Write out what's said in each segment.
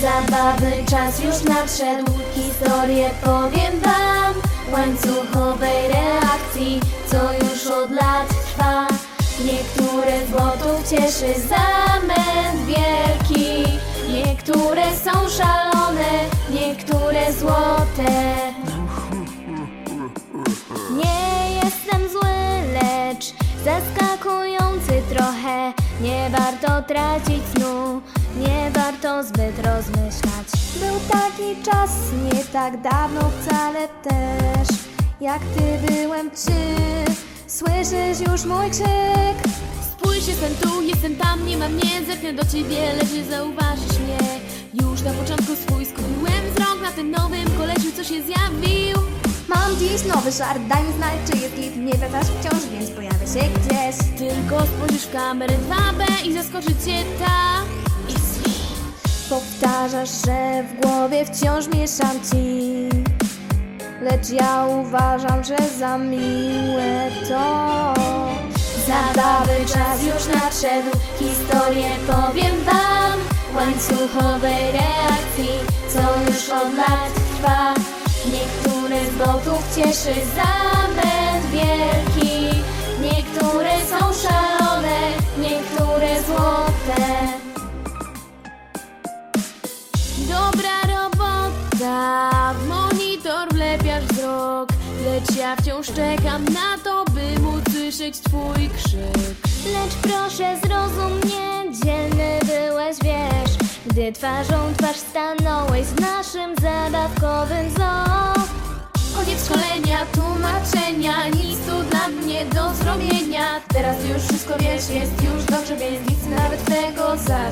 Zabawy czas już nadszedł Historię powiem wam. Łańcuchowej reakcji Co już od lat trwa. Niektóre z botów cieszy zamęt wielki. Niektóre są szalone Niektóre złote. Nie jestem zły, lecz zaskakujący trochę. Nie warto tracić snu, nie warto zbyt rozmyślać Był taki czas, nie tak dawno wcale też Jak ty byłem, czy słyszysz już mój krzyk? Spójrz, jestem tu, jestem tam, nie ma mnie, zerknę do ciebie, lecz nie zauważysz mnie. Już na początku swój skupiłem wzrok na tym nowym kolesiu, co się zjawił. Mam dziś nowy żart, daj mi znać, czy jest git Nie wracasz wciąż, więc pojawię się gdzieś Tylko spojrzysz w kamerę 2B i zaskoczy cię ta. Powtarzasz, że w głowie wciąż mieszam ci. Lecz ja uważam, że za miłe to. Zabawy czas już nadszedł Historię powiem wam. Łańcuchowej reakcji Co już od lat trwa. Niektóre z botów cieszy zamęt wielki. Niektóre są szalone Niektóre złote lecz ja wciąż czekam na to, by móc słyszeć twój krzyk. Lecz proszę zrozum mnie, dzielny byłeś, wiesz Gdy twarzą twarz stanąłeś z naszym zabawkowym zoo Koniec szkolenia, tłumaczenia, nic tu dla mnie do zrobienia. Teraz już wszystko wiesz, jest już dobrze, więc nic nawet tego zażalenia.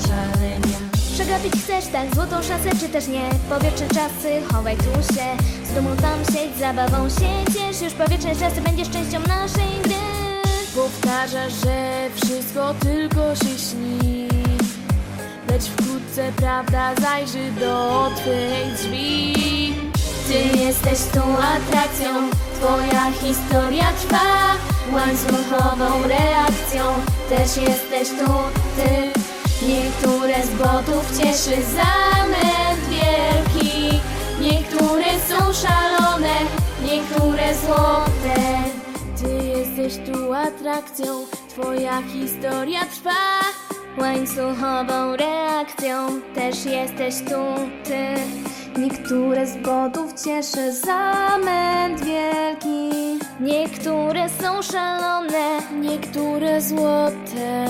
Przegapić chcesz tak złotą szansę, czy też nie? Powietrzne czasy, chowaj tu się. Z dumą tam siedź, zabawą się ciesz. Już powietrzne czasy będziesz częścią naszej gry. Powtarzasz, że wszystko tylko się śni. Lecz wkrótce prawda zajrzy do twych drzwi. Ty jesteś tą atrakcją, twoja historia trwa. Łańcuchową reakcją, też jesteś tu, ty Niektóre z botów cieszy zamęt wielki. Niektóre są szalone, niektóre złote. Ty jesteś tu atrakcją, twoja historia trwa. Łańcuchową reakcją, też jesteś tu, ty. Niektóre z botów cieszy zamęt wielki. Niektóre są szalone, Niektóre złote